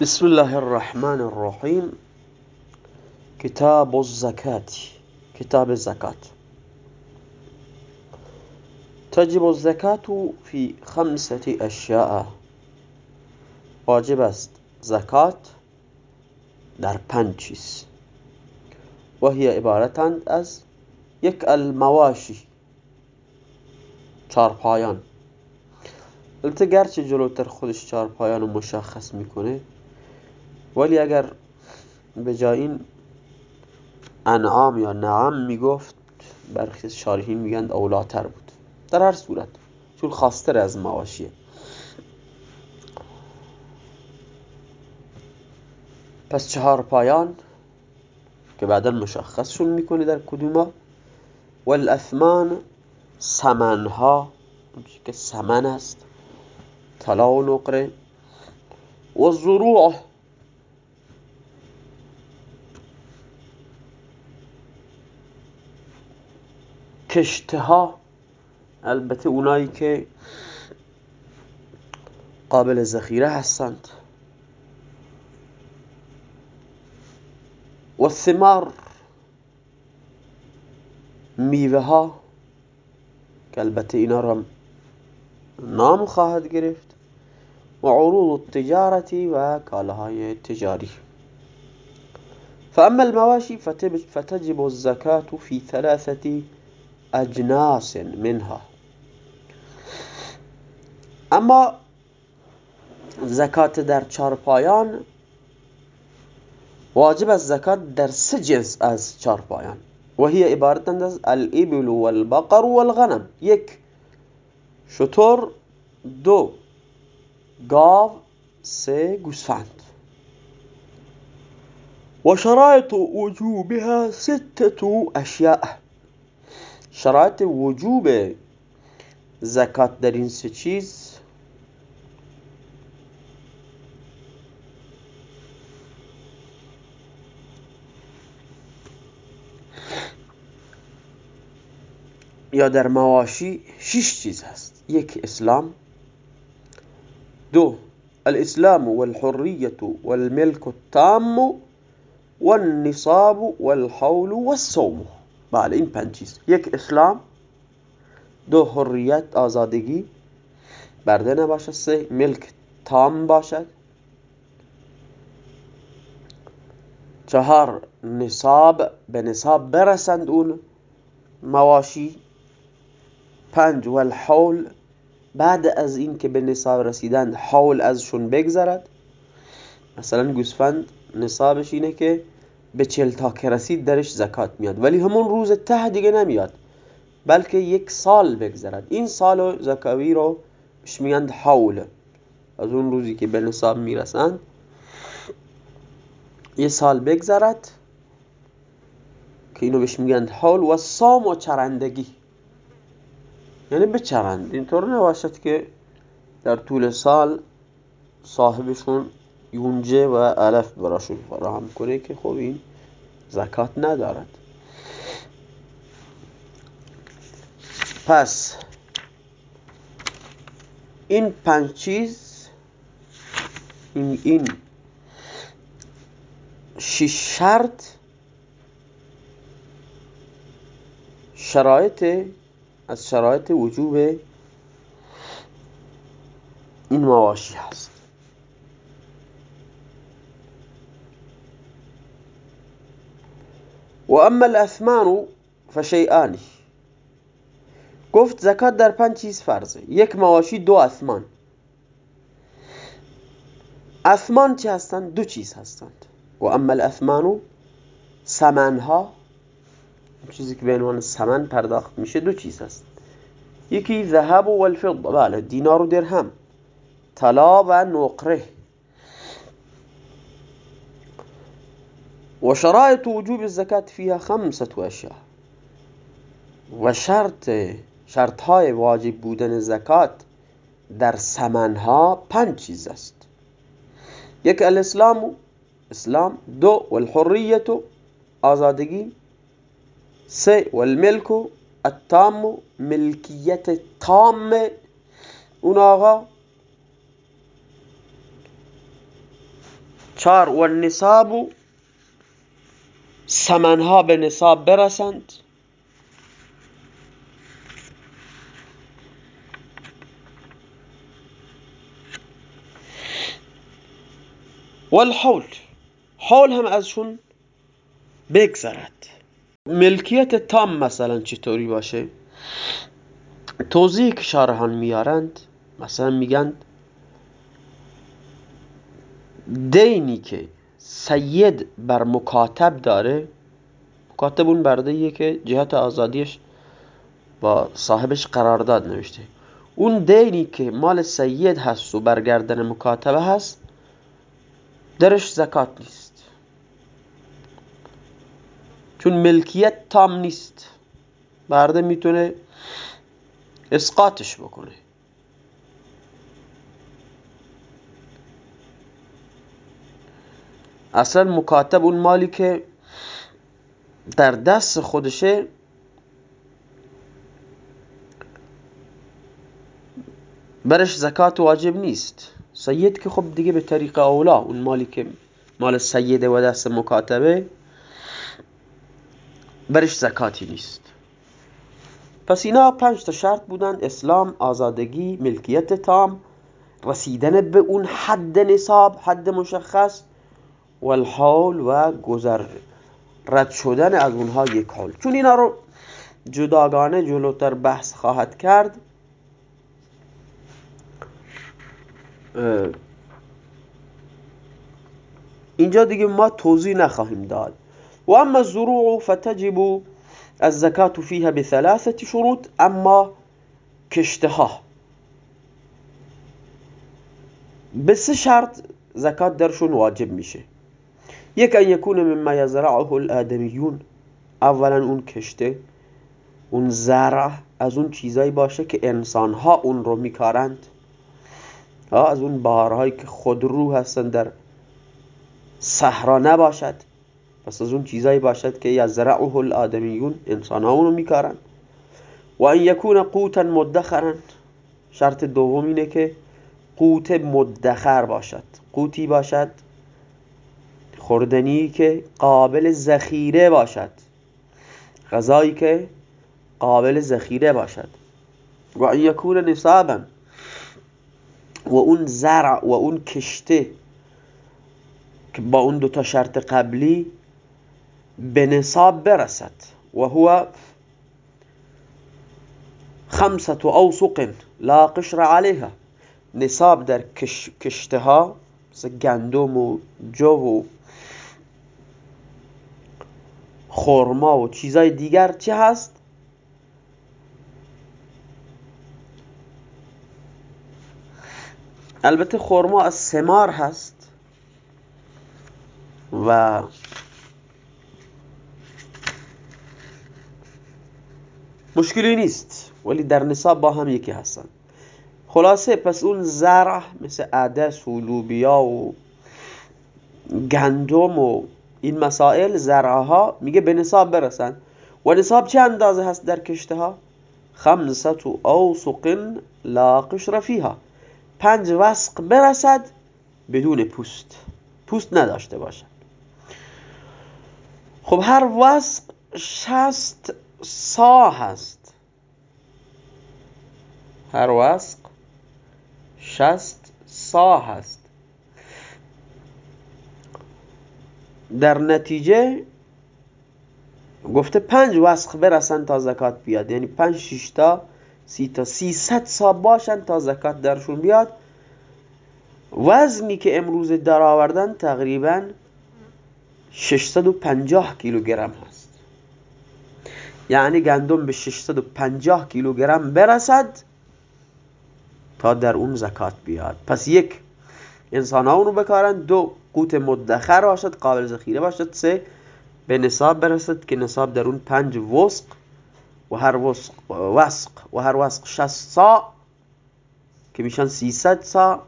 بسم الله الرحمن الرحيم كتاب الزكاة كتاب الزكاة تجب الزكاة في خمسة أشياء واجب است زكاة در پنج چیز و هي عبارتند از یک المواشی چارپایان البته گرچه جلوتر خودش چارپایان رو مشخص می‌کنه ولی اگر به جای این انعام یا نعم می‌گفت برخی شارحین میگند اولاتر بود. در هر صورت چون خاستر از مواشیه. پس چهار پایان که بعدا مشخصشون می‌کنه در کدوما والاثمان سمنها که سمن است. طلا و نقره. و الزروع کشته ها البته اونایی که قابل ذخیره هستند. و الثمار میوه ها که البته اینا را نام خواهد گرفت. و عروض التجارتی و کالاهای تجاری. فأما المواشي فتجب الزكاة في ثلاثة أجناس منها. أما زکات در چارپایان واجب از زکات در جنس از چارپایان و هي عبارتند از الإبل والبقر والغنم. یک شطور. دو گاو. سه گوسفند. و شرایط وجوبها ستة اشیاء شرایط وجوب زکات در این سه چیز یا در مواشی شش چیز هست. یک اسلام. دو الاسلام والحرية والملك التام والنصاب والحول والصوم. بله این پنج چیز. یک اسلام. دو حریت آزادگی. برده نباشد سه ملک تام باشد. چهار نصاب. به نصاب برسند اون مواشی. پنج والحول. بعد از این که به نصاب رسیدند حول ازشون بگذرد. مثلا گوسفند نصابش اینه که به چل تا که رسید درش زکات میاد. ولی همون روز ته دیگه نمیاد. بلکه یک سال بگذرد. این سال زکاوی رو بهش میگند حول. از اون روزی که به نصاب می‌رسند یه سال بگذرد که اینو بهش میگند حول و سام و چرندگی. یعنی بچرند. اینطور نباشد که در طول سال صاحبشون یونجه و علف براشون فراهم کنه که خب این زکات ندارد. پس این پنج چیز این, این شش شرط شرایط از شرایط وجوب این مواشی هست. و اما الاثمان فشیئانی گفت زکات در پنج چیز فرضه. یک مواشی دو اثمان. اثمان چی هستند؟ دو چیز هستند. و اما الاثمان سمنها. چیزی که به عنوان سمن پرداخت میشه دو چیز هست. یکی ذهب و الفضه بله دینار و درهم. طلا و نقره. و شرایط وجوب الزکات فيها خمسة اشیاء. و شرط شرط های واجب بودن زکات در سمنها پنج چیز است. یک الاسلام اسلام دو والحریت آزادگی سه والملک التام ملکیت تام. اون آقا چار و نصاب سمنها به نصاب برسند. والحول حول هم ازشون بگذرد. ملکیت تام مثلا چطوری باشه؟ توضیح که شارحان میارند مثلا میگن دینی که سید بر مکاتب داره. مکاتب اون برده که جهت آزادیش با صاحبش قرارداد نوشته. اون دینی که مال سید هست و برگردن مکاتبه هست درش زکات نیست. چون ملکیت تام نیست. برده می‌تونه اسقاطش بکنه. اصلا مکاتب اون مالی که در دست خودشه برش زکات واجب نیست. سید که خب دیگه به طریق اولا اون مالی که مال سیده و دست مکاتبه برش زکاتی نیست. پس اینا پنج تا شرط بودن اسلام آزادگی ملکیت تام رسیدن به اون حد نصاب حد مشخص و الحال و گذر رد شدن از اونها یک حال چون اینا رو جداگانه جلوتر بحث خواهد کرد اینجا دیگه ما توضیح نخواهیم داد. و اما الزروع فتجب الزکات فيها بثلاثة شروط اما کشتها. به سه شرط زکات درشون واجب میشه. یک ان یکون مما یزرعه الادمیون اولا اون کشته اون زرع از اون چیزایی باشه که انسان ها اون رو میکارند. از اون بارهایی که خودرو هستن در صحرا نباشد. پس از اون چیزایی باشد که یزرعه الادمیون انسان ها اونو میکارن و ان یکون قوتا مدخرا. شرط دوم اینه که قوت مدخر باشد. قوتی باشد خوردنی که قابل ذخیره باشد. غذایی که قابل ذخیره باشد. و ان یکون نصابا. و اون زرع و اون کشته که با اون دوتا شرط قبلی به نصاب برسد. و هو خمسة اوسق لا قشر عليها نصاب در کش... کشته ها مثل گندم و جو و خورما و چیزای دیگر چه هست؟ البته خورما از سمار هست و مشکلی نیست ولی در نصاب با هم یکی هستن. خلاصه پس اون زرع مثل عدس و لوبیا و گندم و این مسائل زرعها میگه به نصاب برسن. و نصاب چه اندازه هست در کشته ها خمسة اوسق لا قشر فيها پنج وسق برسد بدون پوست. پوست نداشته باشد خب هر وسق شست سا هست. هر وسق شست سا هست. در نتیجه گفته پنج وسق برسن تا زکات بیاد. یعنی پنج شیشتا سی تا ست سا باشن تا زکات درشون بیاد. وزنی که امروز در آوردن تقریبا 650 کیلوگرم هست. یعنی گندم به 650 کیلوگرم برسد تا در اون زکات بیاد. پس یک انسان ها اونو بکارن. دو قوت مدخر باشد قابل ذخیره باشد. سه به نصاب برسد که نصاب در اون پنج وسق و هر وسق وسق و هر وسق 60 سا که میشن 300 سا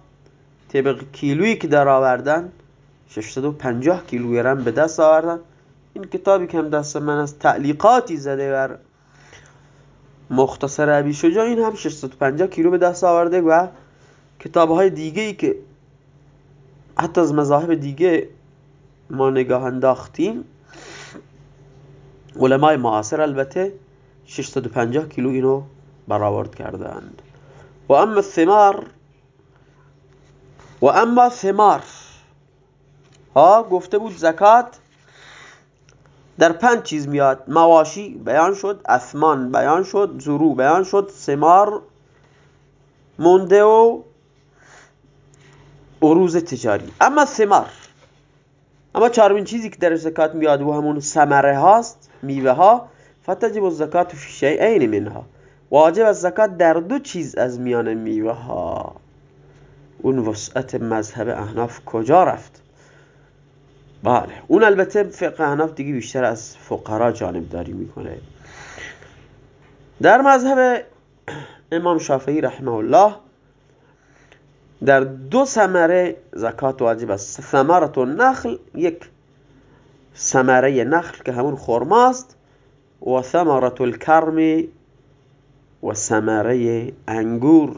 طبق کیلویی که در آوردن 650 کیلوگرم به دست آوردن. این کتابی که هم دست من از تعلیقاتی زده بر مختصر عبی شجاع این هم 650 کیلو به دست آورده و کتاب های دیگه ای که حتی از مذاهب دیگه ما نگاه انداختیم. علمای معاصر البته 650 کیلو اینو برآورد کردند. و اما ثمار و اما ثمار. ها گفته بود زکات در پنج چیز میاد. مواشی بیان شد اثمان بیان شد زرو بیان شد ثمار مونده و عروض تجاری. اما ثمار. اما چهارمین چیزی که در زکات میاد و همون ثمره هاست میوه ها فتجب الزکات فی شیئین منها. واجب از زکات در دو چیز از میان میوه ها. اون وسعت مذهب احناف کجا رفت؟ بله اون البته فقه احناف دیگه بیشتر از فقرا جانبداری می‌کنه. در مذهب امام شافعی رحمه الله در دو ثمره زکات واجب است. ثمرت نخل یک ثمره نخل که همون خرماست و ثمرت الكرم و ثمره انگور.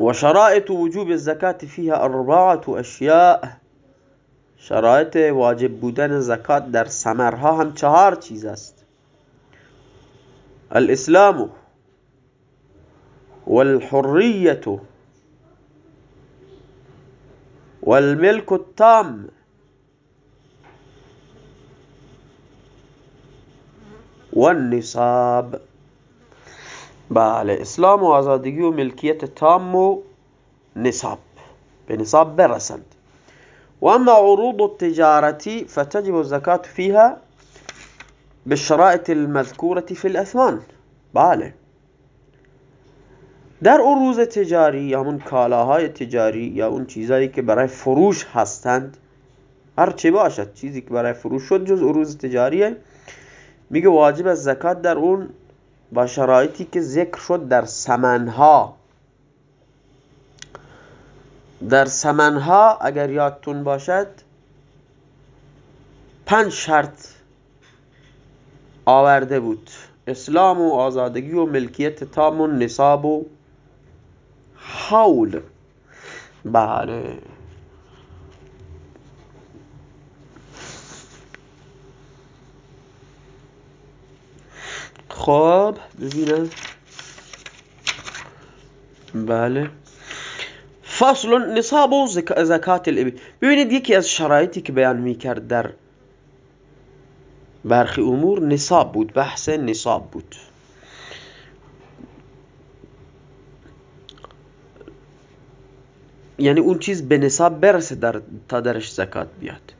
و شرائط وجوب الزکات فيها اربعه اشیاء. شرایط واجب بودن زکات در ثمرها هم چهار چیز است. الاسلام والحرية والملك التام. والنصاب. بله اسلام و آزادگی و ملکیت تام و نصاب. به نصاب برسند و اما عروض التجارتی فتجب الزكاة فيها بالشرائط المذكورة في الأثمان. بله در عروض تجاری یا اون کالاهای تجاری یا اون چیزایی که برای فروش هستند هر چه باشد چیزی که برای فروش شد جز عروض تجاریه. میگه واجب از زکات در اون با شرایطی که ذکر شد در سمنها. در سمنها اگر یادتون باشد پنج شرط آورده بود اسلام و آزادگی و ملکیت تام و نصاب و حول. بله. خب ببینم. بله. فصل نصاب و زکات الابل ببینید یکی از شرایطی که بیان می‌کرد در برخی امور نصاب بود بحث نصاب بود. یعنی اون چیز به نصاب برسه در تا درش زکات بیاد.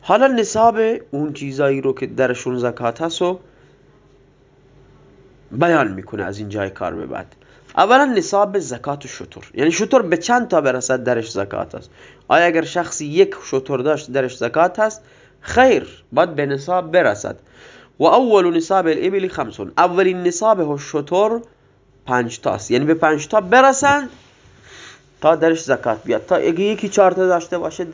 حالا نصاب اون چیزایی رو که درشون زکات هست و بیان می‌کنه از این جای کار به بعد. اولا نصاب زکات شطور یعنی شطور به چند تا برسد درش زکات هست؟ آیا اگر شخصی یک شطور داشت درش زکات هست؟ خیر باید به نصاب برسد. و اول نصاب الابل خمسون. اولین نصاب شطور پنج تاست. یعنی به پنج تا برسند تا درش زکات بیاد. تا اگه یکی چهار داشته باشه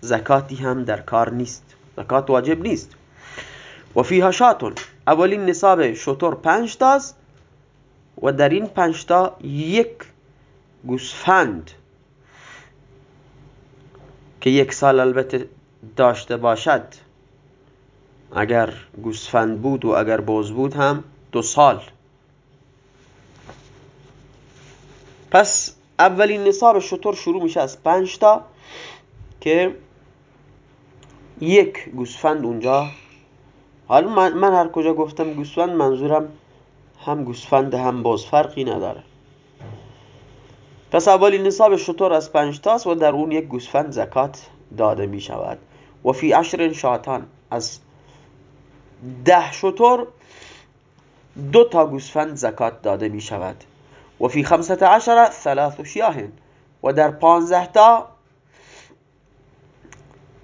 زکاتی هم در کار نیست. زکات واجب نیست. و فیها شاتون. اولین نصاب شطور پنج تاست و در این پنج تا یک گوسفند که یک سال البته داشته باشد. اگر گوسفند بود و اگر باز بود هم دو سال. پس اولین نصاب شطور شروع میشه از پنج تا که یک گوسفند اونجا. حالا من, هر کجا گفتم گوسفند منظورم هم گوسفند هم باز فرقی نداره. پس اولین نصاب شطور از پنج تاست و در اون یک گوسفند زکات داده می شود و فی عشر شاتان. از ده شطور دو تا گوسفند زکات داده می شود و فی خمسة عشر ثلاث شیاه و در پانزده تا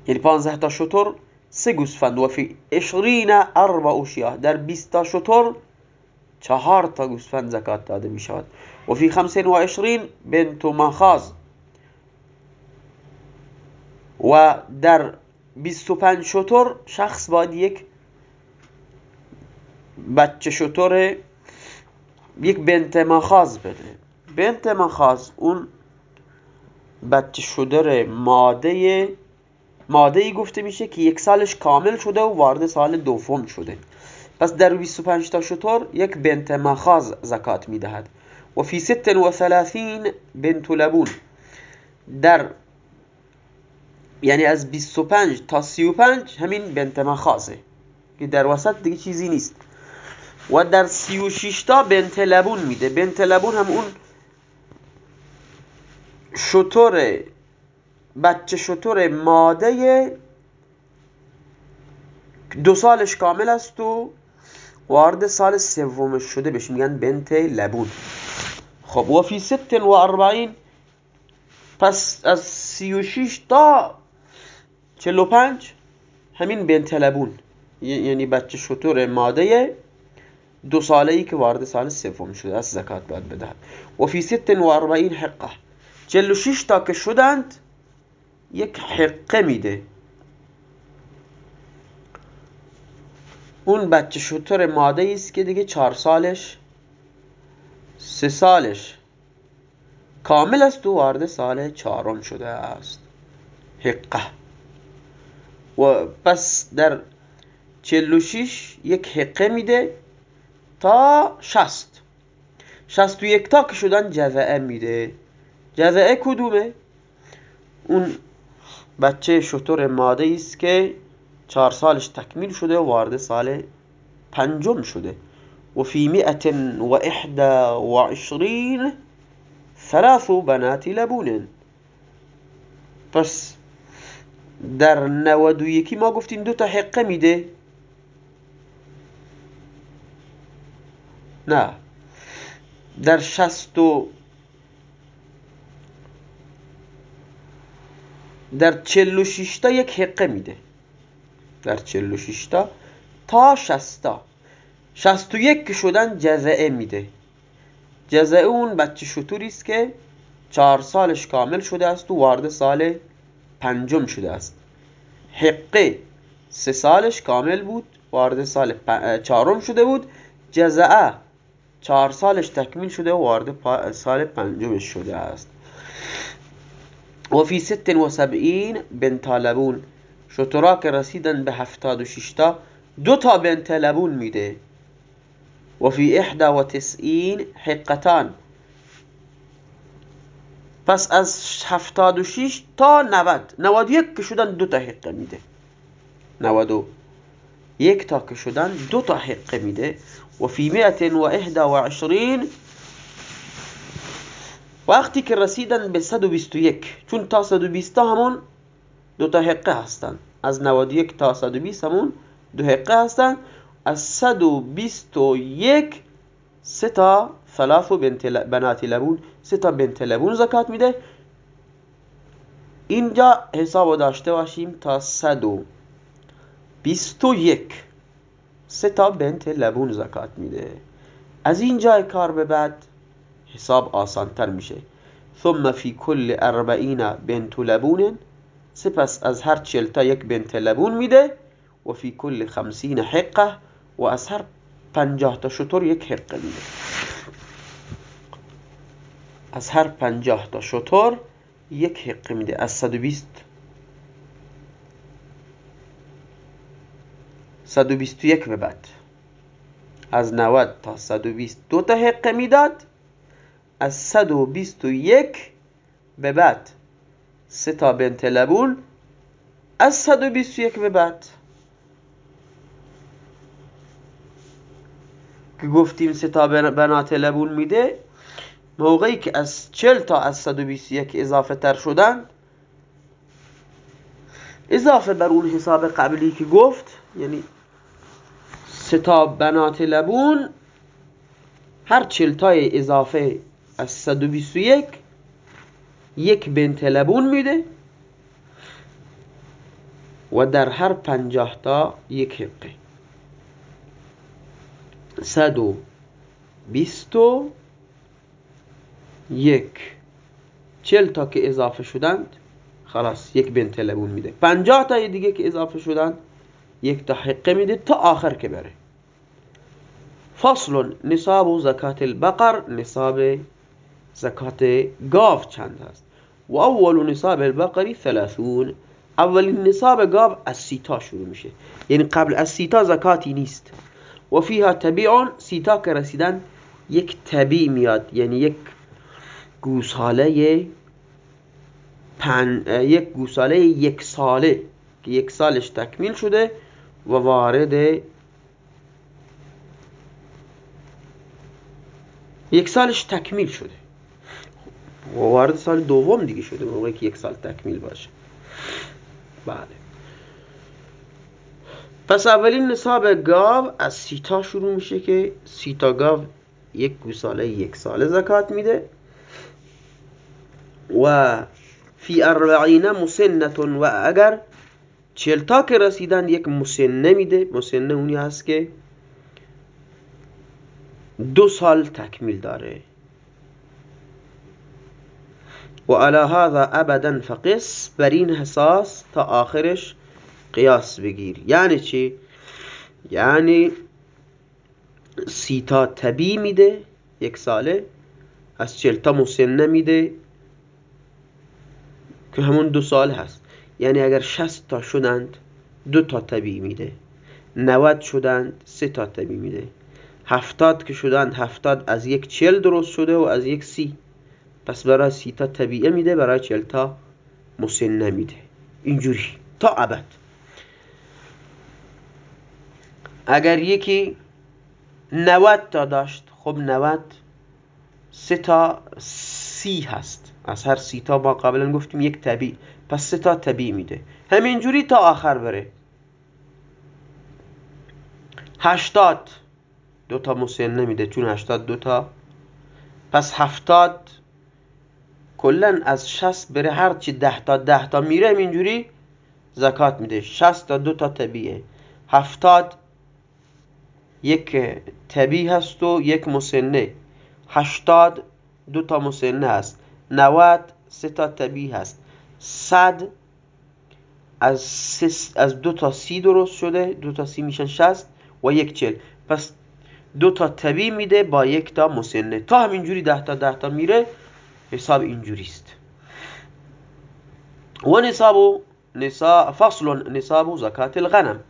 یعنی پانزده تا شطور سه گوسفند. و فی عشرین اربع شیاه. در بیست تا چهار تا گوسفند زکات داده می شود. و فی خمسین و عشرین بنت مخاز و در بیست و پنج شطور شخص باید یک بچه شطور یک بنت مخاز بده. بنت مخاز اون بچه شدر ماده ماده ای گفته میشه که یک سالش کامل شده و وارد سال دوم شده. پس در 25 تا شطور یک بنت مخاز زکات می‌دهد. و فی ست و ثلاثین بنت لبون. در یعنی از 25 تا 35 همین بنت مخازه که در وسط دیگه چیزی نیست. و در 36 تا بنت لبون میده. بنت لبون هم اون شطور بچه شطور ماده دو سالش کامل است و وارد سال سومش شده. بهش میگن بنت لبون. خب وفي ست وأربعين پس از سی و تا چل و پنج همین بنت لبون. یعنی بچه شتر ماده دو ساله ای که وارد سال سوم شده است زکات باید بدهد. وفي ست وأربعين حقة. چل و شیش تا که شدند یک حقه میده. اون بچه شطور ماده است که دیگه چهار سالش سه سالش کامل است و وارد سال چهارم شده است. حقه. و پس در چلو شیش یک حقه میده. تا شست شست و یک تا که شدن جذعه میده. جذعه کدومه؟ اون بچه شطور ماده است که چهار سالش تکمیل شده و وارد سال پنجم شده. و فی مئت و احدا و عشرین ثلاث بنات لبون. پس در نود و یکی ما گفتیم دو تا حقه میده. نه. در شست و در چل و شیشتا یک حقه میده. در چل و شیشتا تا شستا. شست و یک که شدن جزعه میده. جزعه اون بچه شطوری است که چهار سالش کامل شده است و وارد سال پنجم شده است. حقه سه سالش کامل بود وارد سال چهارم شده بود. جزعه چهار سالش تکمیل شده و وارد سال پنجمش شده است. و فی ست و سبعین بنت لبون که رسیدن به هفتاد و ششتا دو تا بنت میده. و فی احدا و تسعین حقتان. پس از هفتاد و شیش تا نود. نود یک که شدن دو تا حقه میده. نود یک تا که شدن دو تا حقه میده. و فی مئت و احدا و عشرین وقتی که رسیدن به 121 چون تا 120 همون دو تا حقه هستن. از 91 تا 120 همون دو حقه هستن. از 121 سه تا ثلاث بنت بنات لبون. سه تا بنت لبون زکات میده. اینجا حساب داشته باشیم تا 121 سه تا بنت لبون زکات میده. از اینجا کار به بعد حساب آسانتر میشه. ثم فی کل اربعین بنت لبون سپس از هر چلتا یک بنت لبون میده. و فی کل خمسین حقه و از هر پنجاه تا شطور یک حقه میده. از هر پنجاه تا شطور یک حقه میده. از صد و بیست صد و بیست و یک به بعد از نود تا صد و بیست دو تا حقه می‌داد. از 121 به بعد سه تا بنت لبون. از 121 به بعد که گفتیم سه تا بنات لبون میده. موقعی که از 40 تا از 121 اضافه تر شدن اضافه بر اون حساب قبلی که گفت یعنی سه تا بنات لبون هر 40 تای اضافه از 121 یک بنت لبون میده و در هر پنجاه تا یک حقه صد و بیست و یک. چل تا که اضافه شدند خلاص یک بنت لبون میده. پنجاه تا دیگه که اضافه شدند یک تا حقه میده تا آخر که بره. فصل نصاب زکات البقر نصاب زکات گاو چند هست و اول نصاب البقری ثلاثون اولین نصاب گاو از سیتا شروع میشه. یعنی قبل از سیتا زکاتی نیست. و فیها تبیعون سیتا که رسیدن یک تبیع میاد. یعنی یک گوساله پن... یک گوساله یک ساله که یک سالش تکمیل شده. و وارد یک سالش تکمیل شده. و وارد سال دوم دیگه شده موقعی که یک سال تکمیل باشه. بله. پس اولین نصاب گاو از سیتا شروع میشه که سیتا گاو یک گوساله یک ساله زکات میده و فی اربعین مسنتون و اگر چلتا که رسیدن یک مسنه میده مسنه اونی هست که دو سال تکمیل داره. و علا هذا ابدا فقس بر این حساس تا آخرش قیاس بگیر. یعنی چی؟ یعنی سیتا تبی میده یک ساله از چلتا مسنه میده که همون دو سال هست. یعنی اگر شست تا شدند دو تا طبیع میده. نود شدند سه تا طبیع میده. هفتاد که شدند هفتاد از یک چل درست شده و از یک سی. پس برای سی تا طبیعه میده برای چل تا مسنه میده. اینجوری. تا ابد. اگر یکی نود تا داشت خب نود سه تا سی هست. از هر سی تا ما قبلا گفتیم یک طبیع پس سه تا طبیع میده. همینجوری تا آخر بره. هشتاد. دو تا مسن نمیده. چون هشتاد دو تا. پس هفتاد. کلا از شست بره. هرچی ده تا ده تا میره همینجوری زکات میده. شست تا دو تا طبیعه. هفتاد. یک طبیع هست و یک مسنه. هشتاد دو تا مسنه هست. نوت سه تا طبیع هست. صد از, از دو تا سی درست شده دو تا سی میشن شست و یک چل پس دو تا طبیع میده با یک تا مسنه. تا همینجوری ده تا ده تا میره حساب اینجوریست. و نصاب فصل نصاب زکات الغنم.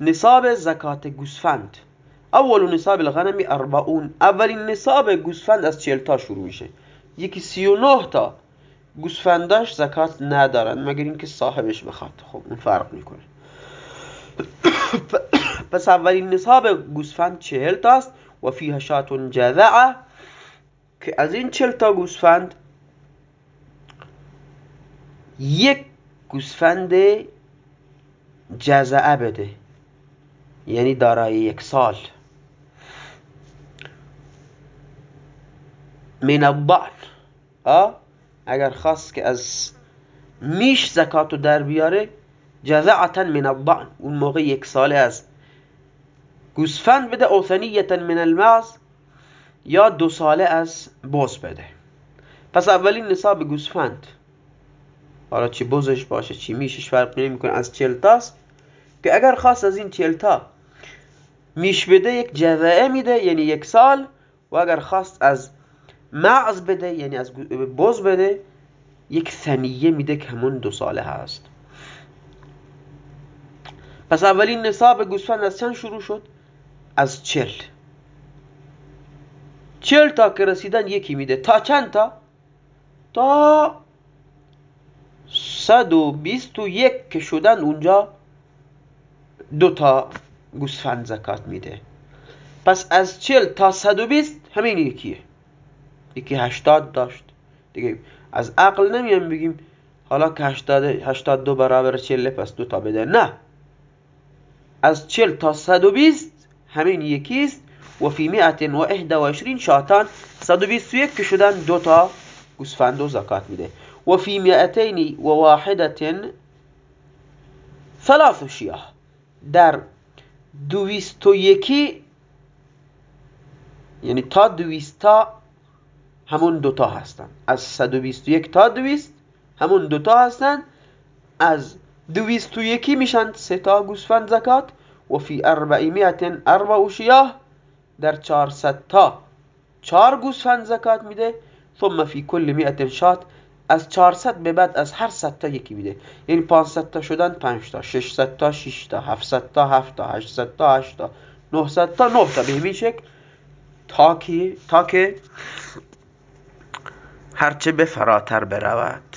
نصاب زکات گوسفند. اول نصاب الغنم اربعون. اولین نصاب گوسفند از چل تا شروع میشه. یکی سی و نه تا. گوسفنداش زکات ندارن مگر اینکه صاحبش بخواد. خب اون فرق می‌کنه. پس اولین نصاب گوسفند چهل تاست. و فیها شاتون جذعه که از این چهل تا گوسفند یک گوسفند جزعه بده. یعنی دارای یک سال. من الضعن اگر خواست که از میش زکاتو در بیاره جذعتا من الضعن اون موقع یک ساله است گوسفند بده او من المعز یا دو ساله از بوز بده. پس اولین نصاب گوسفند. حالا چی بوزش باشه چی میشش فرق نمی‌کنه. از چلتاست که اگر خواست از این چلتا میش بده یک جذعه میده یعنی یک سال. و اگر خواست از معز بده یعنی از بوز بده یک ثنیه میده که همون دو ساله هست. پس اولین نصاب گوسفند از چند شروع شد؟ از چل چل تا که رسیدن یکی میده. تا چند تا؟ تا صد و بیست و یک که شدن اونجا دو تا گوسفند زکات میده. پس از چل تا صد و بیست همین یکیه. یکی هشتاد داشت. دیگه از عقل نمیم بگیم حالا که هشتاد دو برابر چله پس دو تا بده. نه. از چل تا صد و بیست همین یکیست. و فی مئت و احد و عشرین شاتان صد و بیست و یک که شدن دو تا گوسفند و زکات میده. و فی مئتین و واحدت ثلاث شیاه. در دویست و یکی یعنی تا دویستا همون دوتا هستن. از 121 تا 200 همون دوتا هستن. از 201 میشن سه تا گوسفند زکات. و فی 400 اربع شیاه در 400 تا چهار گوسفند زکات میده. ثم فی کل 100 شات از 400 به بعد از هر 100 تا یکی میده. یعنی 500 تا شدن 5 تا 600 تا 6 تا 700 تا 7 تا 800 تا 8 تا 900 تا 9 تا. به همین شکل تا تا که هرچه به فراتر برود.